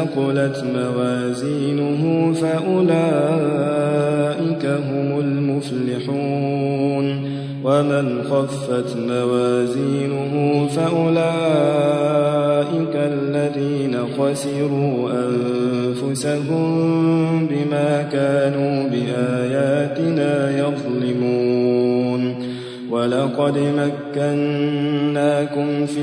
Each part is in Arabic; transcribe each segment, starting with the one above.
ثقلت موازينه فأولئك هم المفلحون ومن خفت موازينه فأولئك الذين خسروا أنفسهم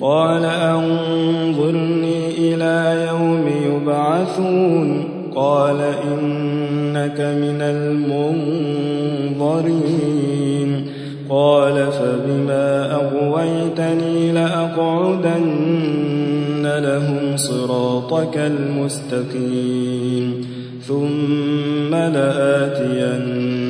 قال أنظرني إلى يوم يبعثون. قال إنك من المنظرين. قال فبما أغويتني لأقعدن لهم صراطك المستقيم. ثم لآتينهم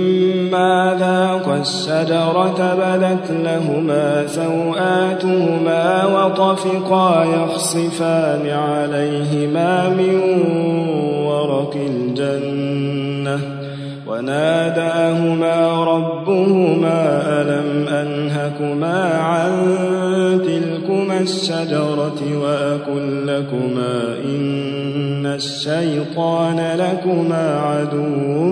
ذاقا الشجرة بدت لهما سوآتهما وطفقا يخصفان عليهما من ورق الجنة وناداهما ربهما ألم أنهكما عن تلكما الشجرة وأكن لكما إن الشيطان لكما عدو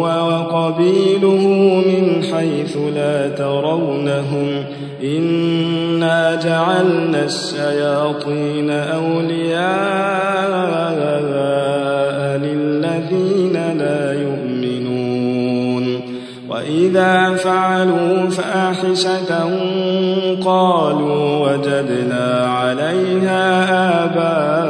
هو وقبيله من حيث لا ترونهم إنا جعلنا الشياطين أولياء للذين لا يؤمنون وإذا فعلوا فاحشة قالوا وجدنا عليها آباءنا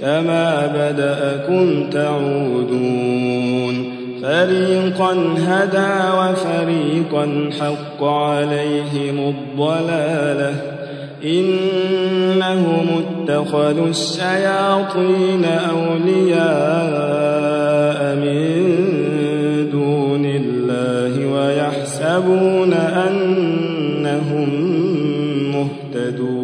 كما بدأكم تعودون فريقا هدى وفريقا حق عليهم الضلاله إنهم اتخذوا الشياطين أولياء من دون الله ويحسبون أنهم مهتدون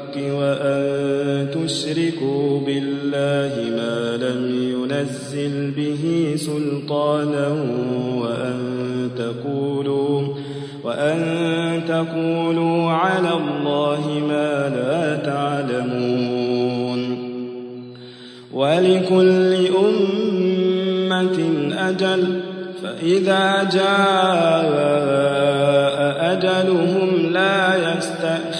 وأن تشركوا بالله ما لم ينزل به سلطانا وأن تقولوا وأن تقولوا على الله ما لا تعلمون ولكل أمة أجل فإذا جاء أجلهم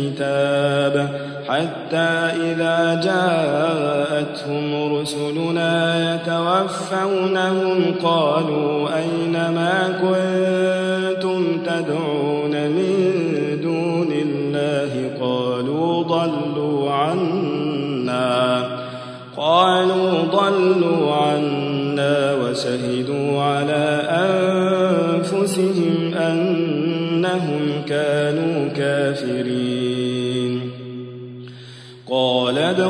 الكتاب حتى إذا جاءتهم رسلنا يتوفونهم قالوا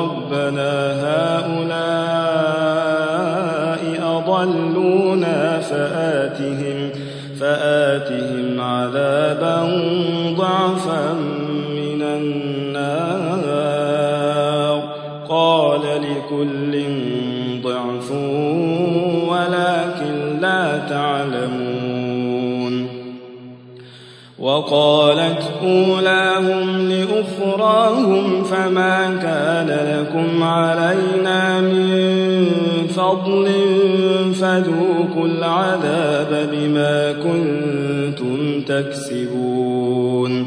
ربنا هؤلاء أضلونا فآتهم فآتهم عذابا ضعفا من النار. قال لكل ضعف ولكن لا تعلمون. وقالت أولاهم لأخراهم فما كان لكم علينا من فضل فذوقوا العذاب بما كنتم تكسبون.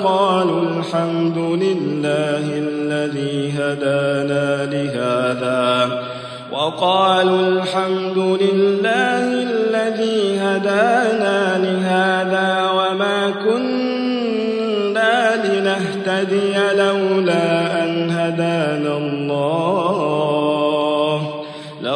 وقالوا الحمد لله الذي هدانا لهذا. وقالوا الحمد لله الذي هدانا لهذا وما كنا لنهتدي لولا أن هدانا الله.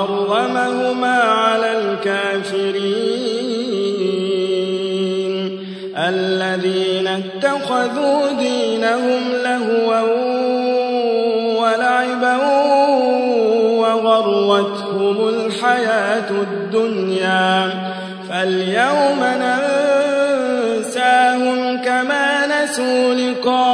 الله حرمهما على الكافرين. الذين اتخذوا دينهم لهوا ولعبا وغرتهم الحياة الدنيا. فاليوم ننساهم كما نسوا لقاء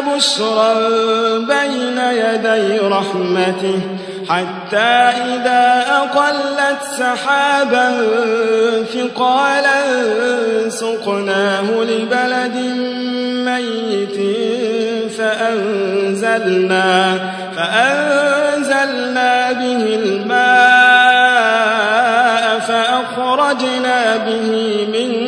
بشرا بين يدي رحمته حتى إذا أقلت سحابا ثقالا سقناه لبلد ميت فأنزلنا, فأنزلنا به الماء فأخرجنا به من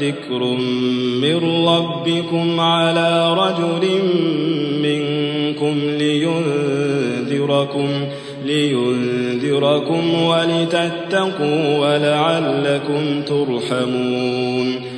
ذكر من ربكم على رجل منكم لينذركم لينذركم ولتتقوا ولعلكم ترحمون.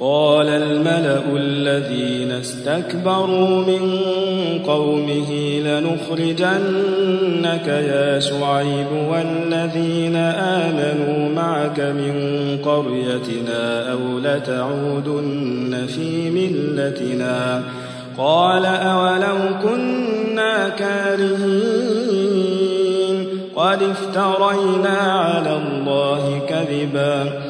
قال الملأ الذين استكبروا من قومه لنخرجنك يا شعيب والذين آمنوا معك من قريتنا أو لتعودن في ملتنا قال أولو كنا كارهين قد افترينا على الله كذبا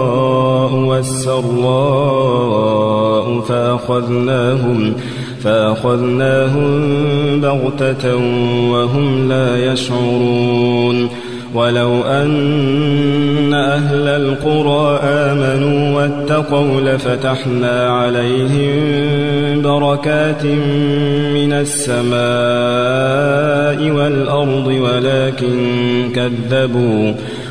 والسراء فأخذناهم فأخذناهم بغتة وهم لا يشعرون ولو أن أهل القرى آمنوا واتقوا لفتحنا عليهم بركات من السماء والأرض ولكن كذبوا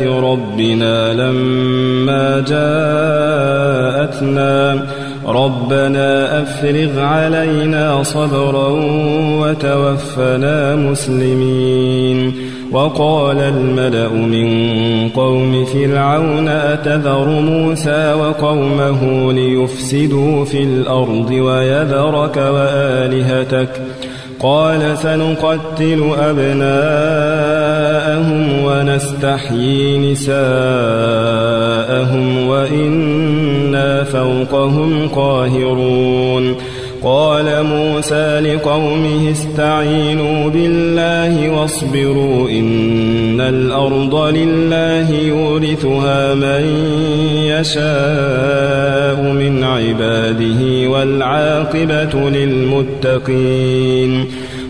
بآيات ربنا لما جاءتنا. ربنا أفرغ علينا صبرا وتوفنا مسلمين. وقال الملأ من قوم فرعون أتذر موسى وقومه ليفسدوا في الأرض ويذرك وآلهتك؟ قال سنقتل أبناءهم ونستحيي نساءهم وإنا فوقهم قاهرون. قال موسى لقومه استعينوا بالله واصبروا إن الأرض لله يورثها من يشاء من عباده والعاقبة للمتقين.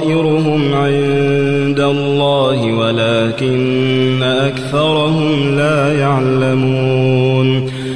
طائرهم عند الله ولكن أكثرهم لا يعلمون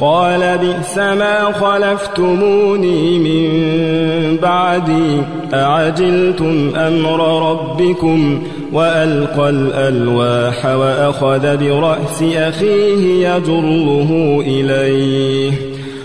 قال بئس ما خلفتموني من بعدي أعجلتم أمر ربكم وألقى الألواح وأخذ برأس أخيه يجره إليه.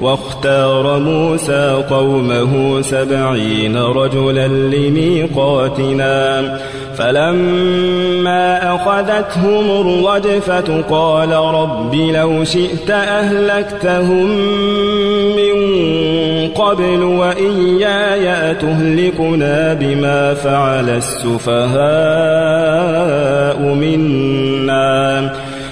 واختار موسى قومه سبعين رجلا لميقاتنا. فلما أخذتهم الرجفة قال رب لو شئت أهلكتهم من قبل وإياي أتهلكنا بما فعل السفهاء منا.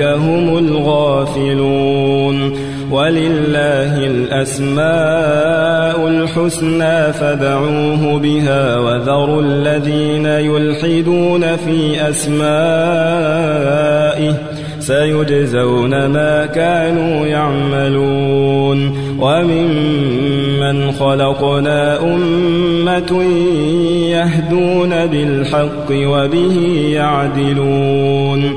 هم الغافلون. ولله الأسماء الحسنى فدعوه بها وذروا الذين يلحدون في أسمائه سيجزون ما كانوا يعملون. وممن خلقنا أمة يهدون بالحق وبه يعدلون.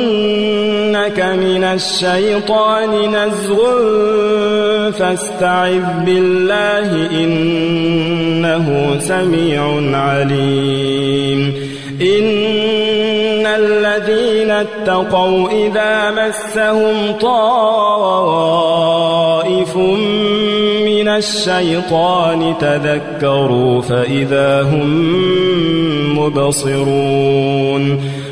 من الشيطان نزغ فاستعذ بالله إنه سميع عليم. إن الذين اتقوا إذا مسهم طائف من الشيطان تذكروا فإذا هم مبصرون.